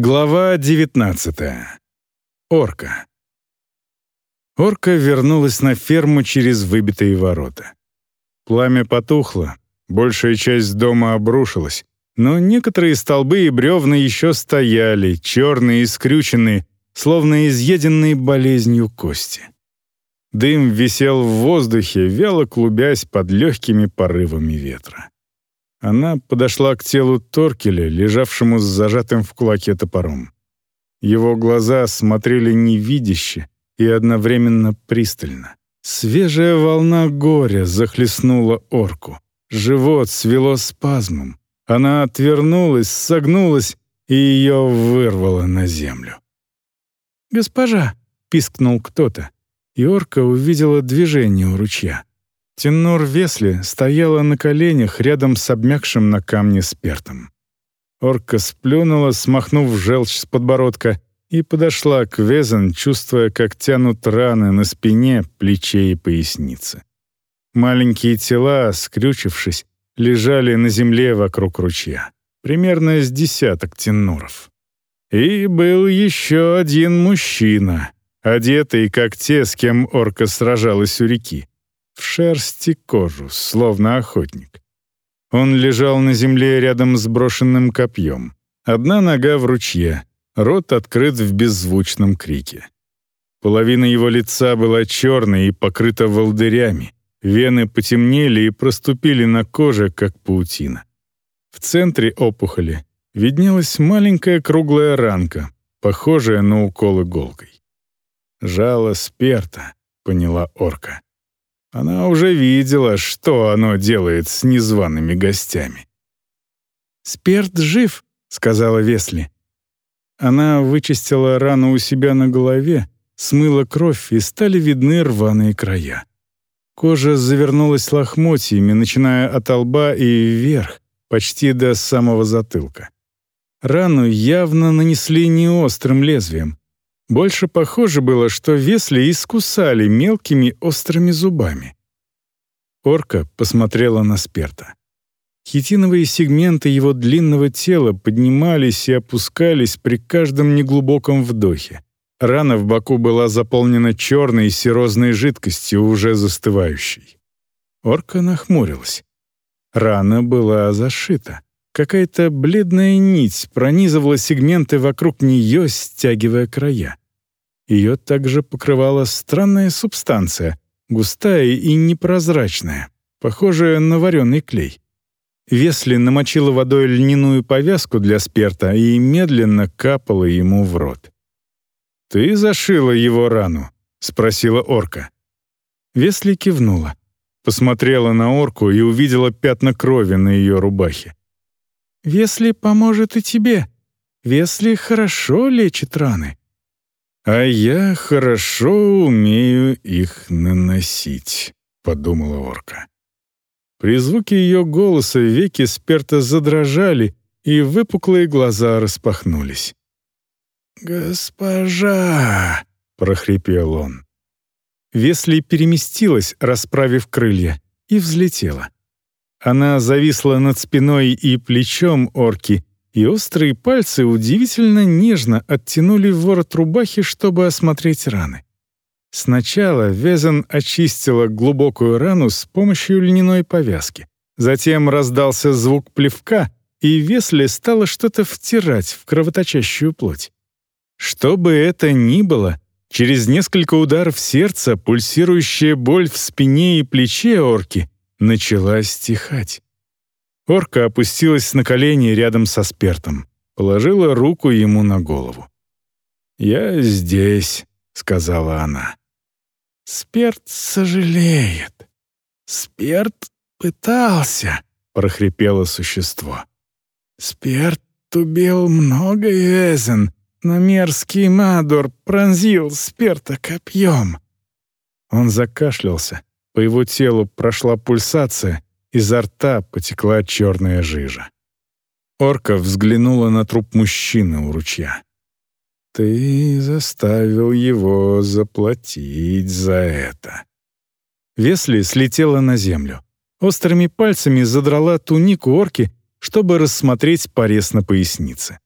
Глава 19. Орка. Орка вернулась на ферму через выбитые ворота. Пламя потухло, большая часть дома обрушилась, но некоторые столбы и бревна еще стояли, черные и скрюченные, словно изъеденные болезнью кости. Дым висел в воздухе, вяло клубясь под легкими порывами ветра. Она подошла к телу Торкеля, лежавшему с зажатым в кулаке топором. Его глаза смотрели невидяще и одновременно пристально. Свежая волна горя захлестнула орку. Живот свело спазмом. Она отвернулась, согнулась, и ее вырвало на землю. «Госпожа!» — пискнул кто-то, и орка увидела движение у ручья. Тенор Весли стояла на коленях рядом с обмякшим на камне спертом. Орка сплюнула, смахнув желчь с подбородка, и подошла к Везен, чувствуя, как тянут раны на спине, плече и пояснице. Маленькие тела, скрючившись, лежали на земле вокруг ручья. Примерно с десяток тенуров. И был еще один мужчина, одетый, как те, с кем орка сражалась у реки в шерсти кожу, словно охотник. Он лежал на земле рядом с брошенным копьем. Одна нога в ручье, рот открыт в беззвучном крике. Половина его лица была черной и покрыта волдырями, вены потемнели и проступили на коже, как паутина. В центре опухоли виднелась маленькая круглая ранка, похожая на укол иголкой. «Жало сперта», — поняла орка. Она уже видела, что оно делает с незваными гостями. «Сперт жив», — сказала Весли. Она вычистила рану у себя на голове, смыла кровь, и стали видны рваные края. Кожа завернулась лохмотьями, начиная от лба и вверх, почти до самого затылка. Рану явно нанесли не острым лезвием, больше похоже было, что Весли искусали мелкими острыми зубами. Орка посмотрела на Сперта. Хитиновые сегменты его длинного тела поднимались и опускались при каждом неглубоком вдохе. Рана в боку была заполнена черной серозной жидкостью, уже застывающей. Орка нахмурилась. Рана была зашита. Какая-то бледная нить пронизывала сегменты вокруг нее, стягивая края. Ее также покрывала странная субстанция, густая и непрозрачная, похожая на вареный клей. Весли намочила водой льняную повязку для сперта и медленно капала ему в рот. «Ты зашила его рану?» — спросила орка. Весли кивнула. Посмотрела на орку и увидела пятна крови на ее рубахе. Весли поможет и тебе. Весли хорошо лечит раны». «А я хорошо умею их наносить», — подумала орка. При звуке ее голоса веки сперта задрожали, и выпуклые глаза распахнулись. «Госпожа!» — прохрипел он. Весли переместилась, расправив крылья, и взлетела. Она зависла над спиной и плечом орки, и острые пальцы удивительно нежно оттянули ворот рубахи, чтобы осмотреть раны. Сначала Везен очистила глубокую рану с помощью льняной повязки. Затем раздался звук плевка, и Весли стала что-то втирать в кровоточащую плоть. Что бы это ни было, через несколько ударов сердца пульсирующая боль в спине и плече орки начала стихать. Орка опустилась на колени рядом со спертом, положила руку ему на голову. «Я здесь», — сказала она. «Сперт сожалеет. Сперт пытался», — прохрипело существо. «Сперт убил много Эзен, но мерзкий Мадор пронзил Сперта копьем». Он закашлялся, по его телу прошла пульсация, изо рта потекла черная жижа. Орка взглянула на труп мужчины у ручья. «Ты заставил его заплатить за это». Весли слетела на землю. Острыми пальцами задрала тунику орки, чтобы рассмотреть порез на пояснице.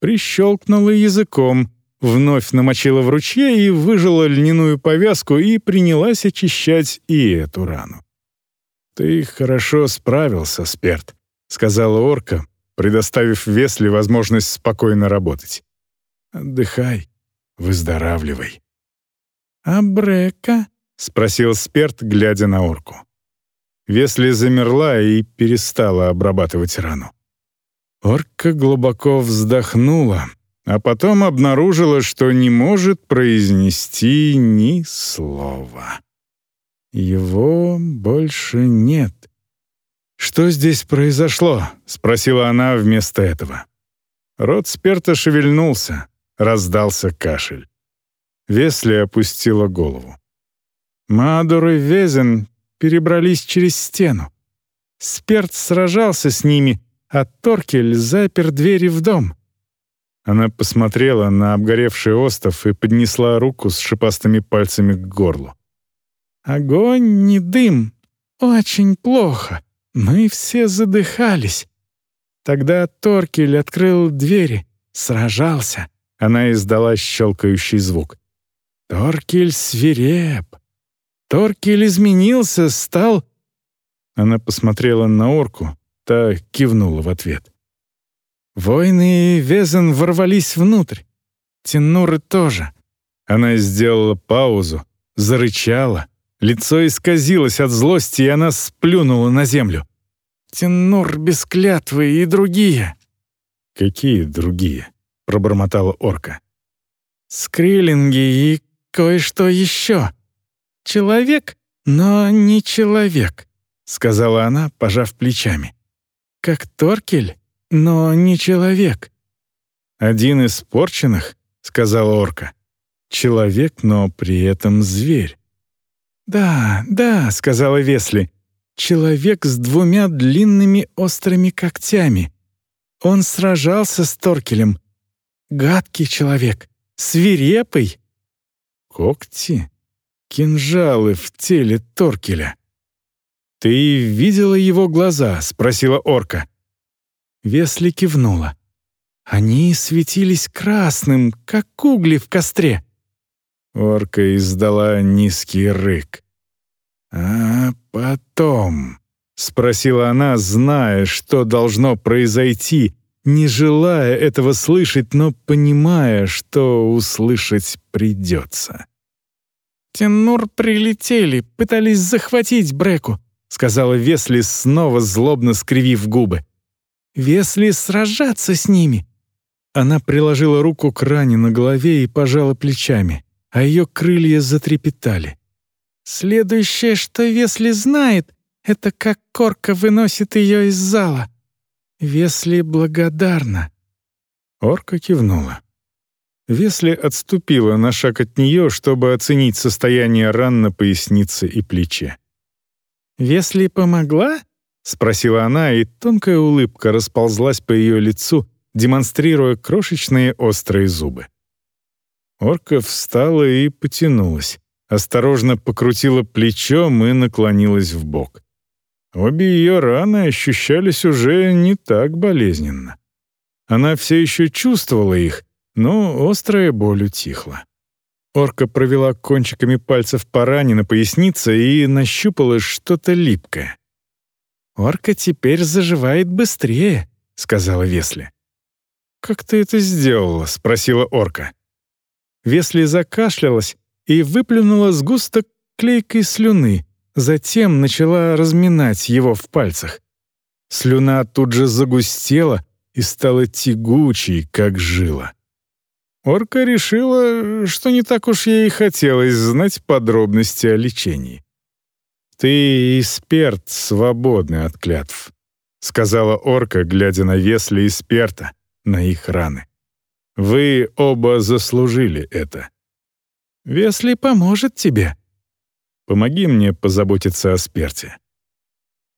Прищелкнула языком, вновь намочила в ручье и выжила льняную повязку и принялась очищать и эту рану. «Ты хорошо справился, Сперт», — сказала орка, предоставив Весли возможность спокойно работать. «Отдыхай, выздоравливай». «А Брека?» — спросил Сперт, глядя на орку. Весли замерла и перестала обрабатывать рану. Орка глубоко вздохнула, а потом обнаружила, что не может произнести ни слова. Его больше нет. «Что здесь произошло?» — спросила она вместо этого. Рот Сперта шевельнулся, раздался кашель. Весли опустила голову. Мадур и Везен перебрались через стену. Сперт сражался с ними, а Торкель запер двери в дом. Она посмотрела на обгоревший остов и поднесла руку с шипастыми пальцами к горлу. «Огонь не дым. Очень плохо. Мы все задыхались. Тогда Торкель открыл двери, сражался». Она издала щелкающий звук. «Торкель свиреп. Торкель изменился, стал...» Она посмотрела на орку, та кивнула в ответ. Воины и Везен ворвались внутрь. Тенуры тоже. Она сделала паузу, зарычала. Лицо исказилось от злости, и она сплюнула на землю. «Тенур без клятвы и другие». «Какие другие?» — пробормотала орка. «Скриллинги и кое-что еще. Человек, но не человек», — сказала она, пожав плечами. «Как Торкель, но не человек». «Один из порченных», — сказала орка. «Человек, но при этом зверь». «Да, да», — сказала Весли. «Человек с двумя длинными острыми когтями. Он сражался с Торкелем. Гадкий человек, свирепый». «Когти? Кинжалы в теле Торкеля». «Ты видела его глаза?» — спросила орка. Весли кивнула. Они светились красным, как угли в костре. Орка издала низкий рык. «А потом...» — спросила она, зная, что должно произойти, не желая этого слышать, но понимая, что услышать придется. «Тенур прилетели, пытались захватить Бреку», — сказала Весли, снова злобно скривив губы. Весли сражаться с ними!» Она приложила руку к ране на голове и пожала плечами, а ее крылья затрепетали. «Следующее, что Весли знает, это как корка выносит ее из зала. Весли благодарна». Орка кивнула. Весли отступила на шаг от нее, чтобы оценить состояние ран на пояснице и плече. «Весли помогла?» — спросила она, и тонкая улыбка расползлась по ее лицу, демонстрируя крошечные острые зубы. Орка встала и потянулась, осторожно покрутила плечом и наклонилась в бок. Обе ее раны ощущались уже не так болезненно. Она все еще чувствовала их, но острая боль утихла. Орка провела кончиками пальцев по ране на пояснице и нащупала что-то липкое. «Орка теперь заживает быстрее», — сказала Весли. «Как ты это сделала?» — спросила орка. Весли закашлялась и выплюнула сгусток клейкой слюны, затем начала разминать его в пальцах. Слюна тут же загустела и стала тягучей, как жила. Орка решила, что не так уж ей хотелось знать подробности о лечении. «Ты, Исперт, свободны от клятв», — сказала орка, глядя на Весли Исперта, на их раны. «Вы оба заслужили это». «Весли поможет тебе». «Помоги мне позаботиться о Сперте».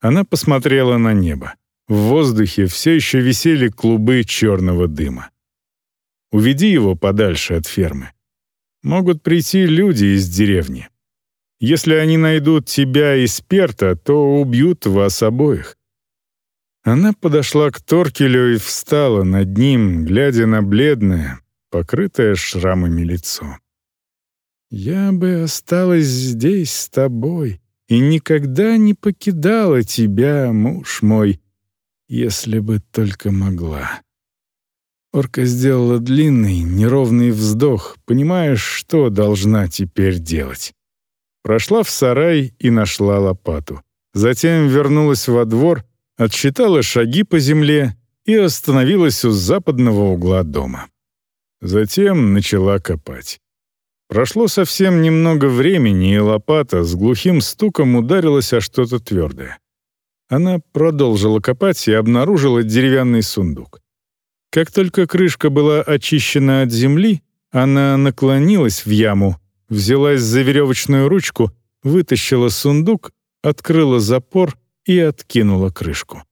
Она посмотрела на небо. В воздухе все еще висели клубы черного дыма. «Уведи его подальше от фермы. Могут прийти люди из деревни. Если они найдут тебя и Сперта, то убьют вас обоих. Она подошла к Торкелю и встала над ним, глядя на бледное, покрытое шрамами лицо. «Я бы осталась здесь с тобой и никогда не покидала тебя, муж мой, если бы только могла». Орка сделала длинный, неровный вздох, понимая, что должна теперь делать. Прошла в сарай и нашла лопату. Затем вернулась во двор, отсчитала шаги по земле и остановилась у западного угла дома. Затем начала копать. Прошло совсем немного времени, и лопата с глухим стуком ударилась о что-то твердое. Она продолжила копать и обнаружила деревянный сундук. Как только крышка была очищена от земли, она наклонилась в яму, взялась за веревочную ручку, вытащила сундук, открыла запор и откинула крышку.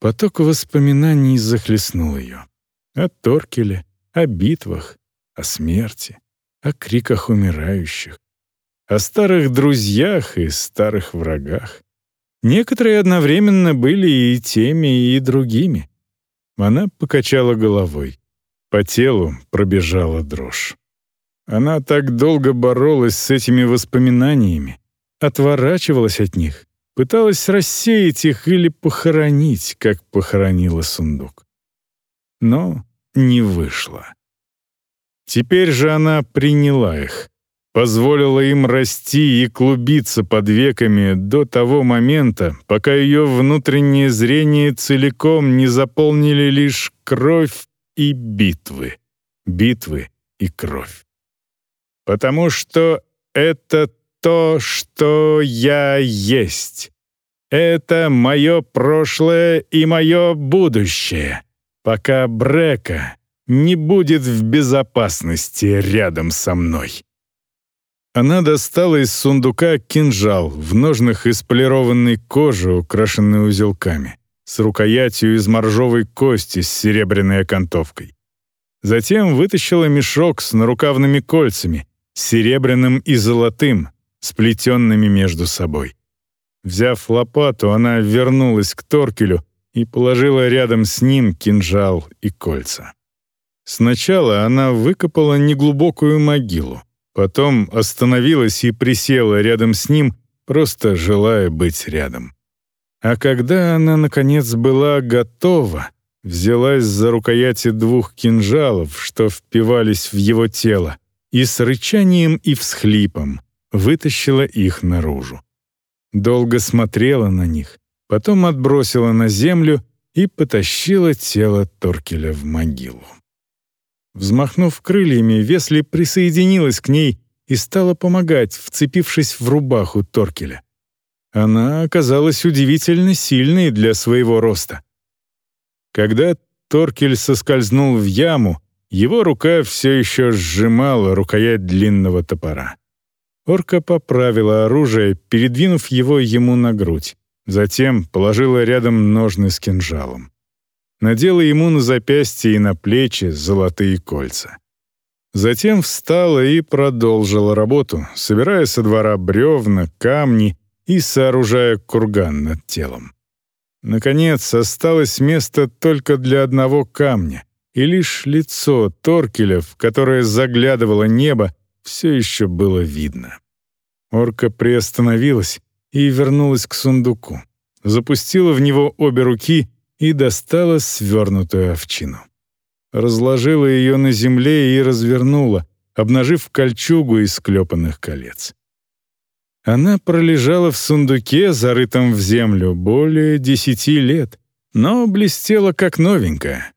Поток воспоминаний захлестнул ее. О Торкеле, о битвах, о смерти, о криках умирающих, о старых друзьях и старых врагах. Некоторые одновременно были и теми, и другими. Она покачала головой. По телу пробежала дрожь. Она так долго боролась с этими воспоминаниями, отворачивалась от них, пыталась рассеять их или похоронить, как похоронила сундук. Но не вышло. Теперь же она приняла их, позволила им расти и клубиться под веками до того момента, пока ее внутреннее зрение целиком не заполнили лишь кровь и битвы, битвы и кровь. Потому что это то, что я есть. Это мое прошлое и мое будущее, пока Брека не будет в безопасности рядом со мной. Она достала из сундука кинжал в ножнах из полированной кожи, украшенной узелками, с рукоятью из моржовой кости с серебряной окантовкой. Затем вытащила мешок с нарукавными кольцами, серебряным и золотым, сплетенными между собой. Взяв лопату, она вернулась к Торкелю и положила рядом с ним кинжал и кольца. Сначала она выкопала неглубокую могилу, потом остановилась и присела рядом с ним, просто желая быть рядом. А когда она, наконец, была готова, взялась за рукояти двух кинжалов, что впивались в его тело, и с рычанием и всхлипом вытащила их наружу. Долго смотрела на них, потом отбросила на землю и потащила тело Торкеля в могилу. Взмахнув крыльями, Весли присоединилась к ней и стала помогать, вцепившись в рубаху Торкеля. Она оказалась удивительно сильной для своего роста. Когда Торкель соскользнул в яму, его рука все еще сжимала рукоять длинного топора. Орка поправила оружие, передвинув его ему на грудь. Затем положила рядом ножны с кинжалом. Надела ему на запястье и на плечи золотые кольца. Затем встала и продолжила работу, собирая со двора бревна, камни и сооружая курган над телом. Наконец, осталось место только для одного камня, и лишь лицо Торкеля, в которое заглядывало небо, все еще было видно. Орка приостановилась и вернулась к сундуку, запустила в него обе руки и достала свернутую овчину. Разложила ее на земле и развернула, обнажив кольчугу из склепанных колец. Она пролежала в сундуке, зарытом в землю, более десяти лет, но блестела как новенькая.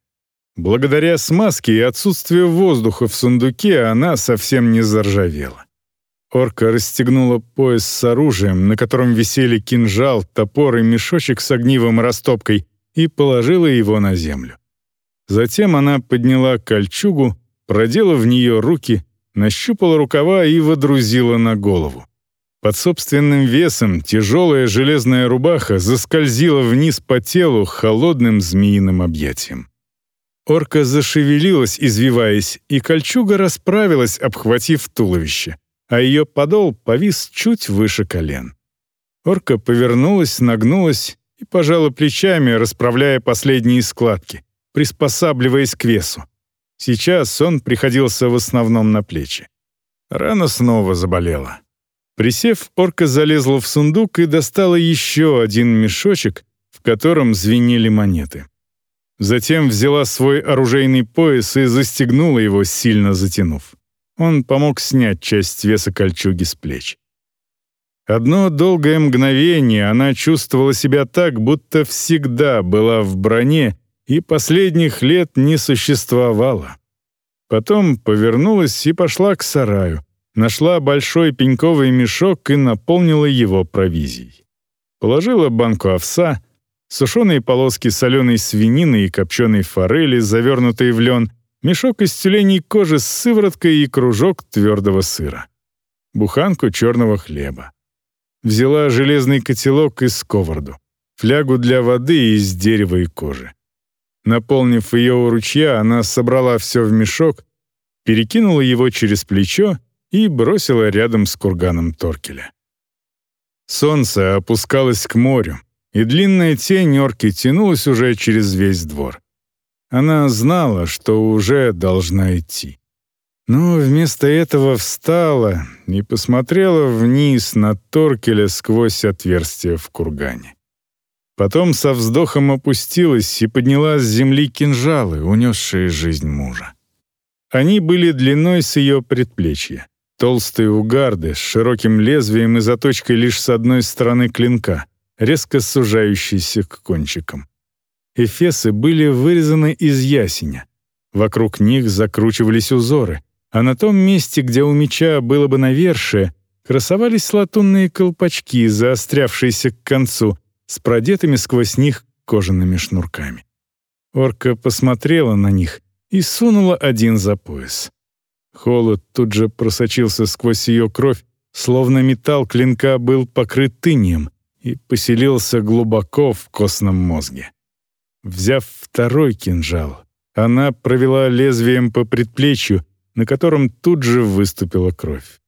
Благодаря смазке и отсутствию воздуха в сундуке она совсем не заржавела. Орка расстегнула пояс с оружием, на котором висели кинжал, топор и мешочек с огнивом растопкой, и положила его на землю. Затем она подняла кольчугу, продела в нее руки, нащупала рукава и водрузила на голову. Под собственным весом тяжелая железная рубаха заскользила вниз по телу холодным змеиным объятием. Орка зашевелилась, извиваясь, и кольчуга расправилась, обхватив туловище, а ее подол повис чуть выше колен. Орка повернулась, нагнулась и пожала плечами, расправляя последние складки, приспосабливаясь к весу. Сейчас он приходился в основном на плечи. Рана снова заболела. Присев, орка залезла в сундук и достала еще один мешочек, в котором звенели монеты. Затем взяла свой оружейный пояс и застегнула его, сильно затянув. Он помог снять часть веса кольчуги с плеч. Одно долгое мгновение она чувствовала себя так, будто всегда была в броне и последних лет не существовала. Потом повернулась и пошла к сараю, нашла большой пеньковый мешок и наполнила его провизией. Положила банку овса, сушеные полоски соленой свинины и копченой форели, завернутые в лен, мешок из тюленей кожи с сывороткой и кружок твердого сыра. Буханку черного хлеба. Взяла железный котелок и сковороду, флягу для воды из дерева и кожи. Наполнив ее у ручья, она собрала все в мешок, перекинула его через плечо и бросила рядом с курганом Торкеля. Солнце опускалось к морю, и длинная тень орки тянулась уже через весь двор. Она знала, что уже должна идти. Но вместо этого встала и посмотрела вниз на Торкеля сквозь отверстие в кургане. Потом со вздохом опустилась и подняла с земли кинжалы, унесшие жизнь мужа. Они были длиной с ее предплечья. Толстые угарды с широким лезвием и заточкой лишь с одной стороны клинка, резко сужающиеся к кончикам. Эфесы были вырезаны из ясеня. Вокруг них закручивались узоры, а на том месте, где у меча было бы навершие, красовались латунные колпачки, заострявшиеся к концу, с продетыми сквозь них кожаными шнурками. Орка посмотрела на них и сунула один за пояс. Холод тут же просочился сквозь ее кровь, словно металл клинка был покрыт тынием и поселился глубоко в костном мозге. Взяв второй кинжал, она провела лезвием по предплечью, на котором тут же выступила кровь.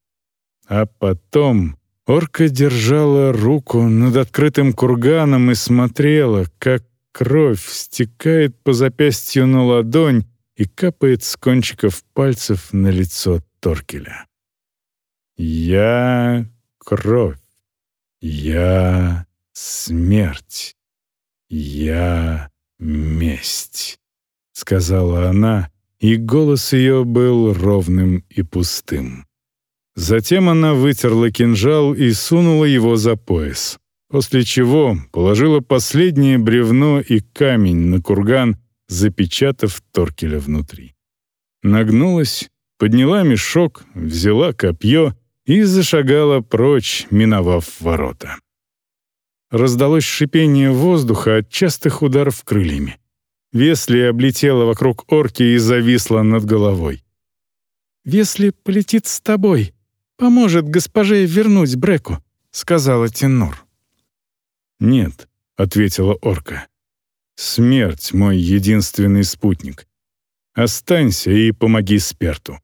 А потом орка держала руку над открытым курганом и смотрела, как кровь стекает по запястью на ладонь и капает с кончиков пальцев на лицо Торкеля. «Я — кровь, я — смерть, я — месть», — сказала она, и голос ее был ровным и пустым. Затем она вытерла кинжал и сунула его за пояс, после чего положила последнее бревно и камень на курган запечатав Торкеля внутри. Нагнулась, подняла мешок, взяла копье и зашагала прочь, миновав ворота. Раздалось шипение воздуха от частых ударов крыльями. Весли облетела вокруг орки и зависла над головой. «Весли полетит с тобой, поможет госпоже вернуть Бреку», — сказала Тенур. «Нет», — ответила орка. Смерть — мой единственный спутник. Останься и помоги Сперту».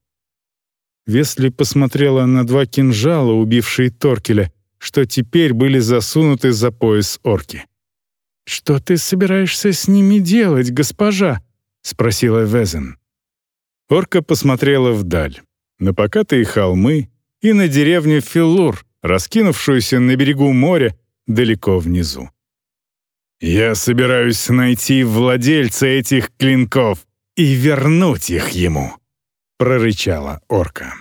Весли посмотрела на два кинжала, убившие Торкеля, что теперь были засунуты за пояс орки. «Что ты собираешься с ними делать, госпожа?» — спросила Везен. Орка посмотрела вдаль, на покатые холмы и на деревню Филлур, раскинувшуюся на берегу моря далеко внизу. Я собираюсь найти владельца этих клинков и вернуть их ему», — прорычала орка.